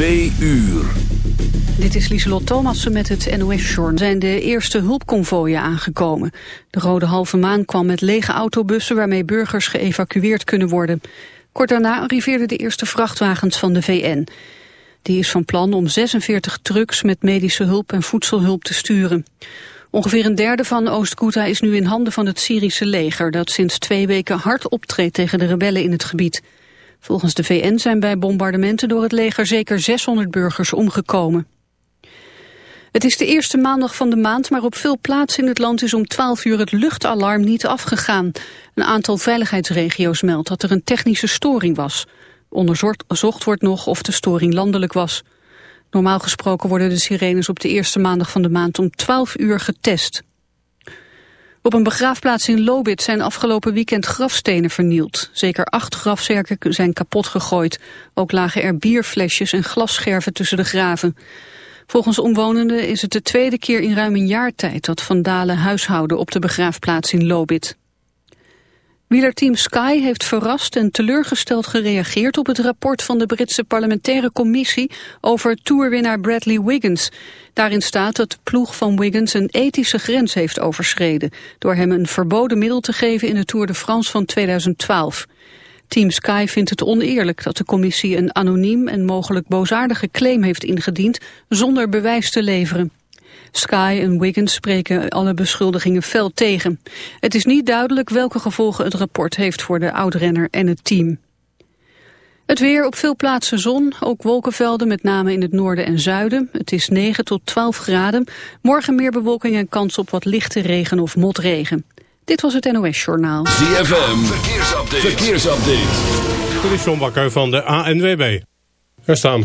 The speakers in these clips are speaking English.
2 uur. Dit is Lieselot Thomassen met het NOS-journal. zijn de eerste hulpconvooien aangekomen. De Rode Halve Maan kwam met lege autobussen... waarmee burgers geëvacueerd kunnen worden. Kort daarna arriveerden de eerste vrachtwagens van de VN. Die is van plan om 46 trucks met medische hulp en voedselhulp te sturen. Ongeveer een derde van Oost-Ghouta is nu in handen van het Syrische leger... dat sinds twee weken hard optreedt tegen de rebellen in het gebied. Volgens de VN zijn bij bombardementen door het leger zeker 600 burgers omgekomen. Het is de eerste maandag van de maand, maar op veel plaatsen in het land is om 12 uur het luchtalarm niet afgegaan. Een aantal veiligheidsregio's meldt dat er een technische storing was. Onderzocht wordt nog of de storing landelijk was. Normaal gesproken worden de sirenes op de eerste maandag van de maand om 12 uur getest. Op een begraafplaats in Lobit zijn afgelopen weekend grafstenen vernield. Zeker acht grafzerken zijn kapot gegooid. Ook lagen er bierflesjes en glasscherven tussen de graven. Volgens omwonenden is het de tweede keer in ruim een jaar tijd... dat vandalen huishouden op de begraafplaats in Lobit. Wielerteam Sky heeft verrast en teleurgesteld gereageerd op het rapport van de Britse parlementaire commissie over toerwinnaar Bradley Wiggins. Daarin staat dat de ploeg van Wiggins een ethische grens heeft overschreden door hem een verboden middel te geven in de Tour de France van 2012. Team Sky vindt het oneerlijk dat de commissie een anoniem en mogelijk boosaardige claim heeft ingediend zonder bewijs te leveren. Sky en Wiggins spreken alle beschuldigingen fel tegen. Het is niet duidelijk welke gevolgen het rapport heeft voor de oudrenner en het team. Het weer op veel plaatsen zon, ook wolkenvelden, met name in het noorden en zuiden. Het is 9 tot 12 graden. Morgen meer bewolking en kans op wat lichte regen of motregen. Dit was het NOS Journaal. ZFM, verkeersupdate. verkeersupdate. Dit is John Bakker van de ANWB. Er staan...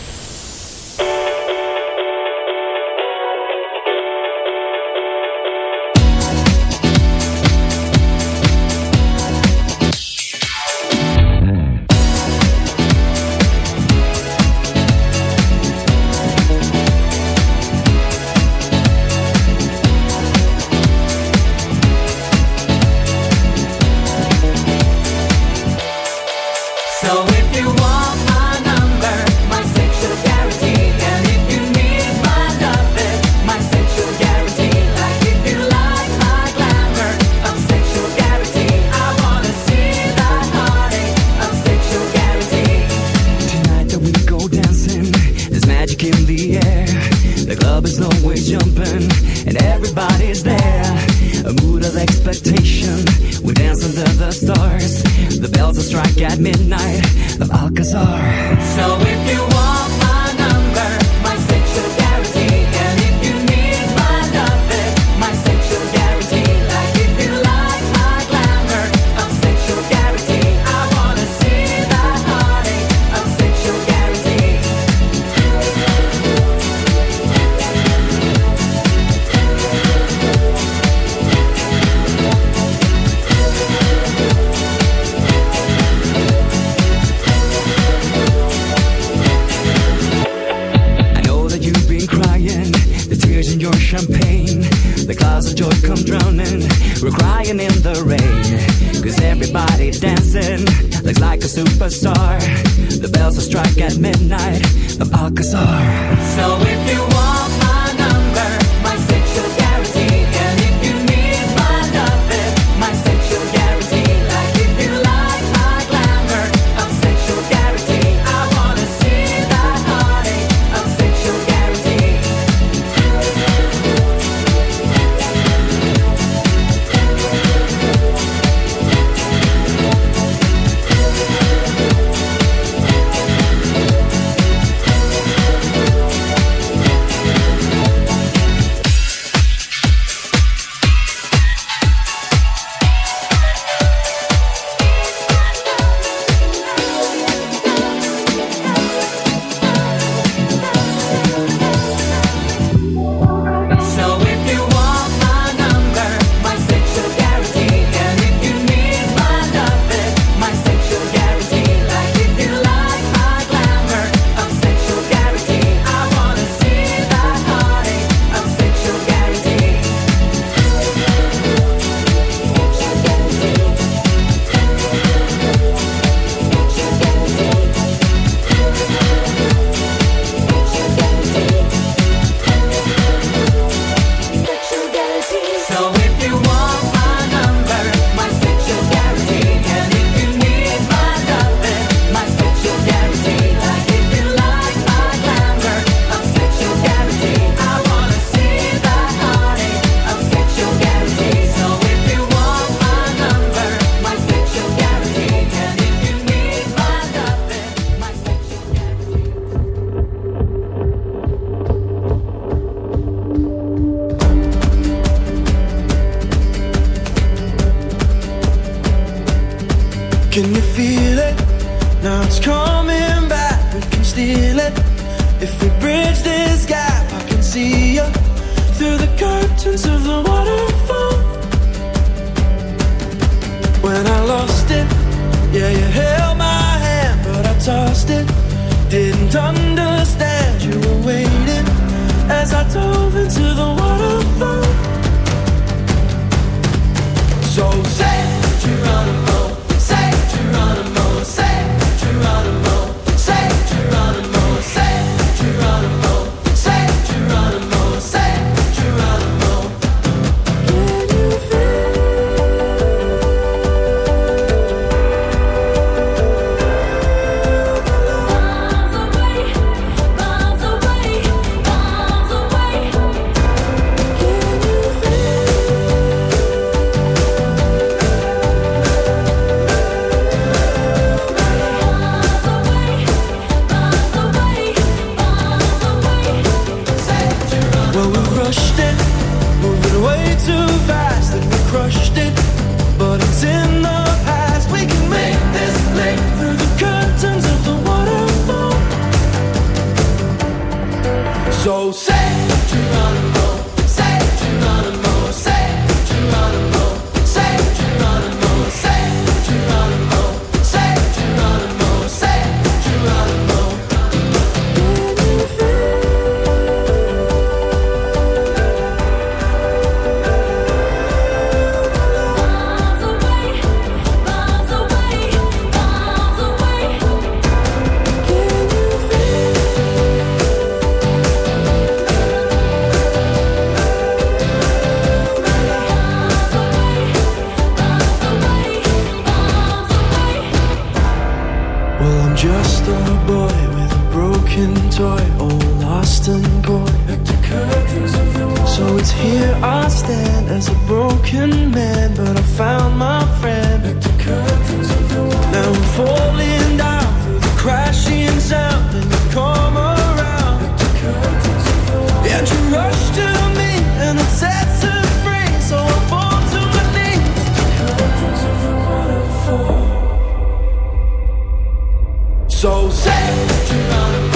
So say what you gonna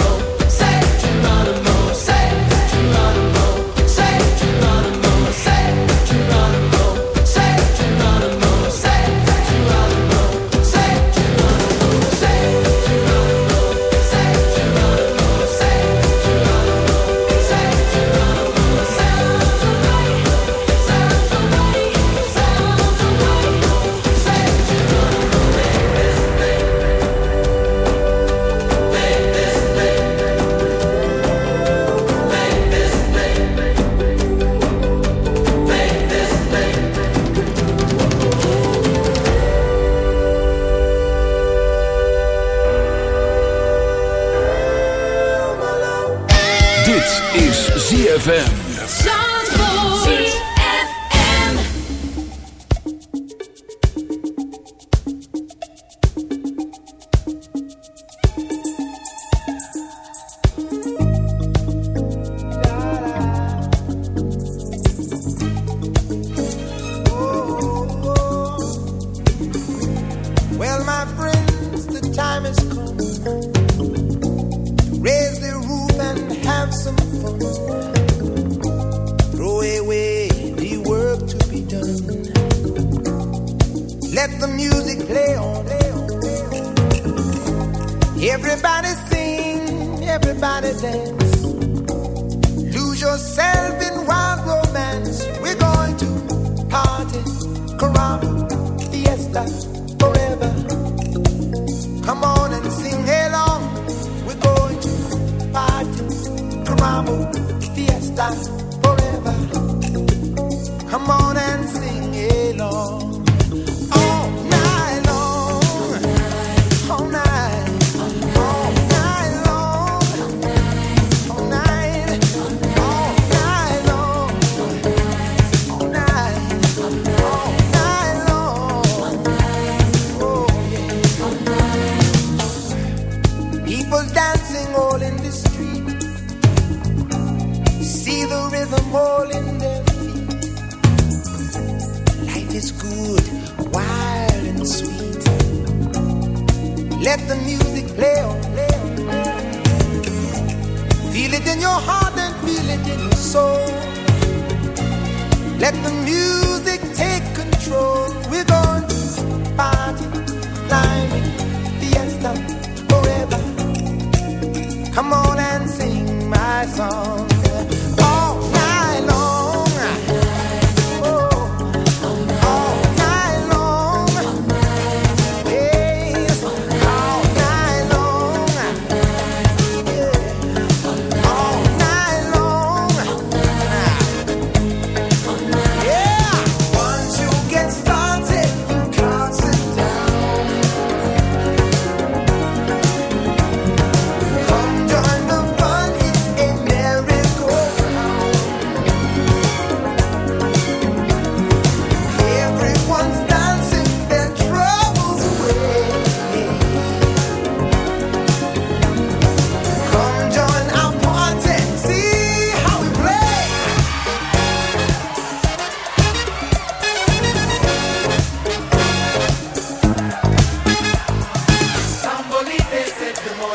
Sambolite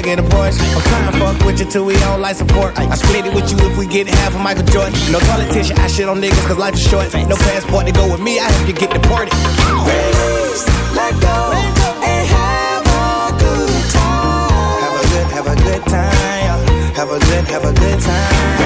bag and a Porsche. I'm trying to fuck with you till we on life support. I split it with you if we get half of Michael Jordan. No tissue, I shit on niggas cause life is short. No passport to go with me, I help you get deported. Let go and have a good time. Have a good, have a good time. Have a good, have a good time.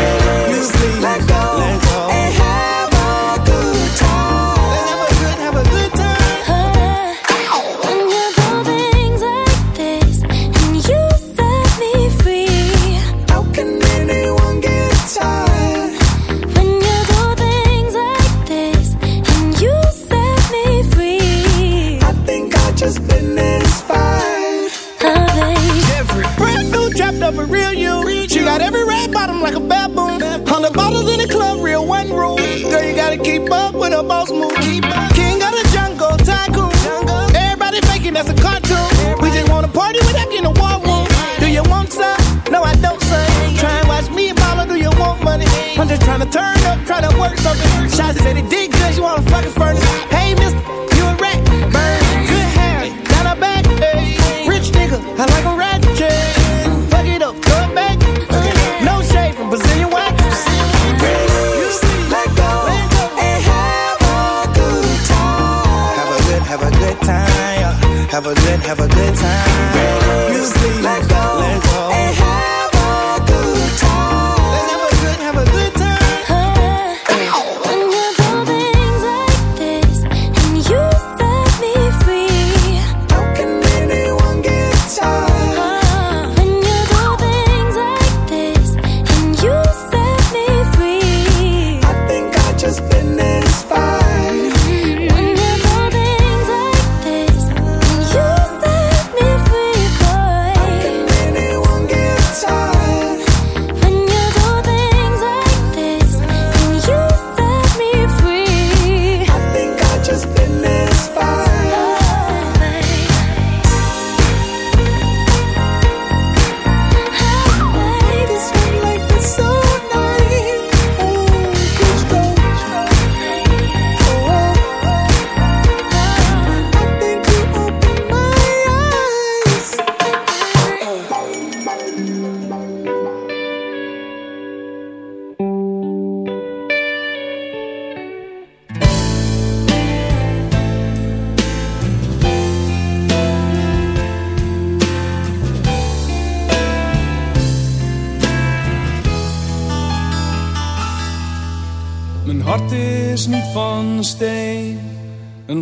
Just wanna party without getting a war room. Do you want some? No, I don't, son. Try and watch me and mama, do you want money? I'm just trying to turn up, trying to work something. Shots said it did good, you wanna fucking furnace. Hey, mister, you a rat. Burn, good hair, down her back. Hey, rich nigga, I like a rat. Fuck it up, throw it back. No shade from Brazilian wax. Let go have a good time. Have a good, have a good time. Have a good, have a good time.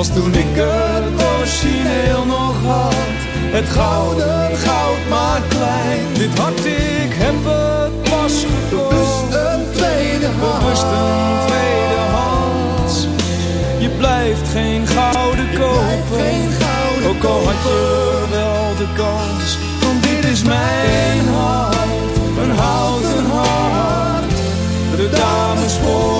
Als toen ik het origineel nog had, het gouden goud maar klein. Dit hart, ik heb het pas gekocht. Bewust een tweede hand. Bewust een tweede hand. Je blijft geen gouden kopen. Ook al had je wel de kans. Want dit is mijn hart, een houten hart. De dames voor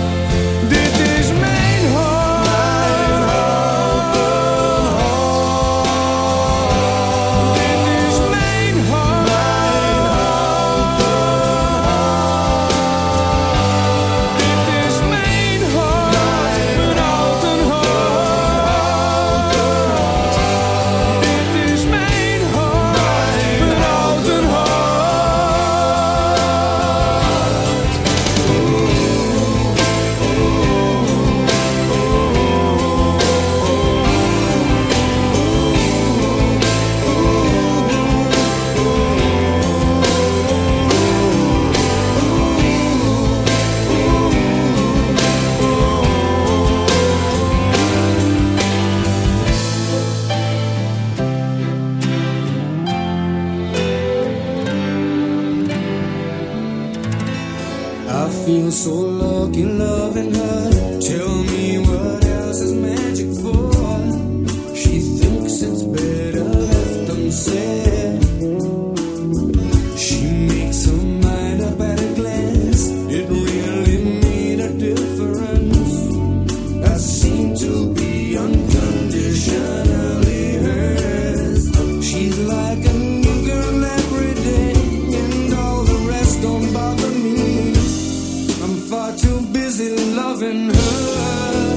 Far too busy loving her.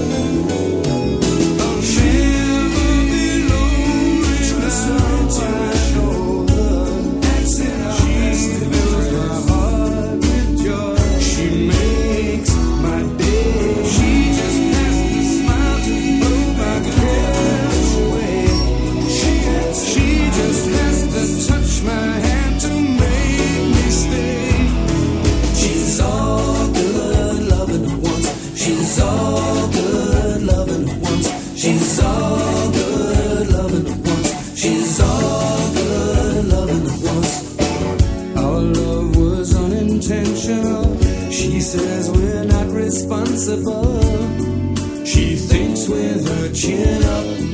sensible. She thinks with her chin up.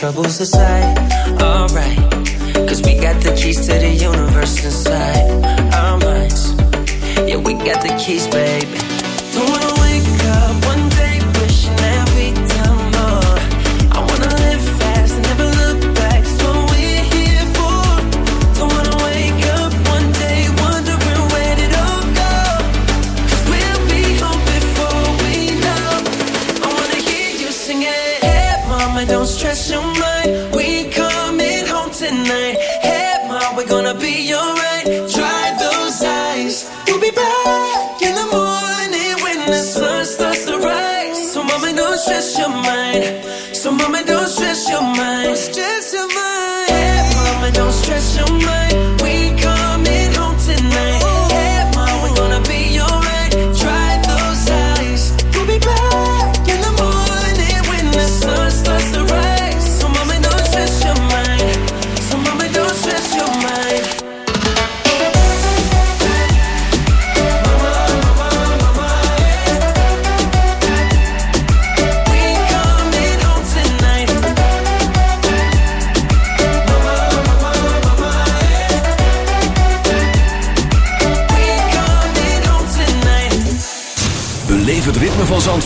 troubles aside. Be alright. Dry those eyes. We'll be back in the morning when the sun starts to rise. So, mama, don't stress your mind. So, mama, don't. Stress your mind.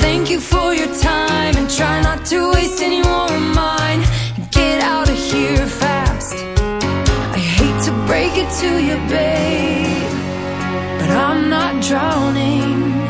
Thank you for your time and try not to waste any more of mine. Get out of here fast. I hate to break it to you, babe, but I'm not drowning.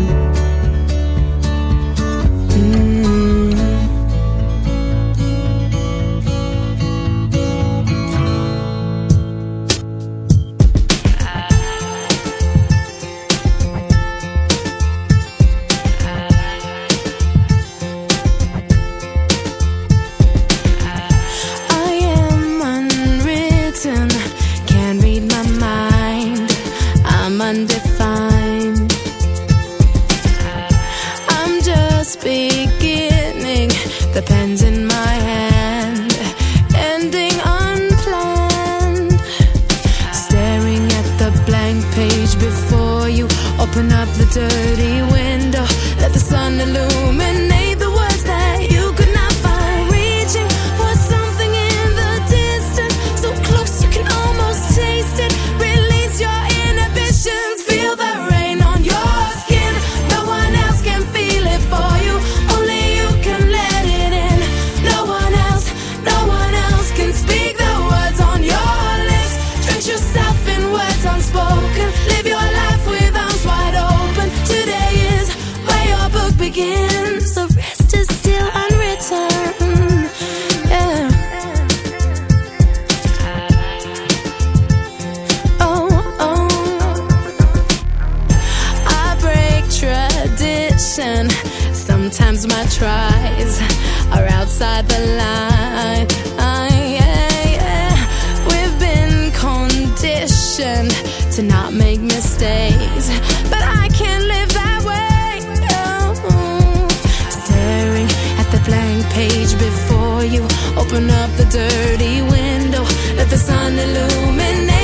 intuition to not make mistakes. But I can't live that way. No. Staring at the blank page before you, open up the dirty window, let the sun illuminate.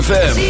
ZFM.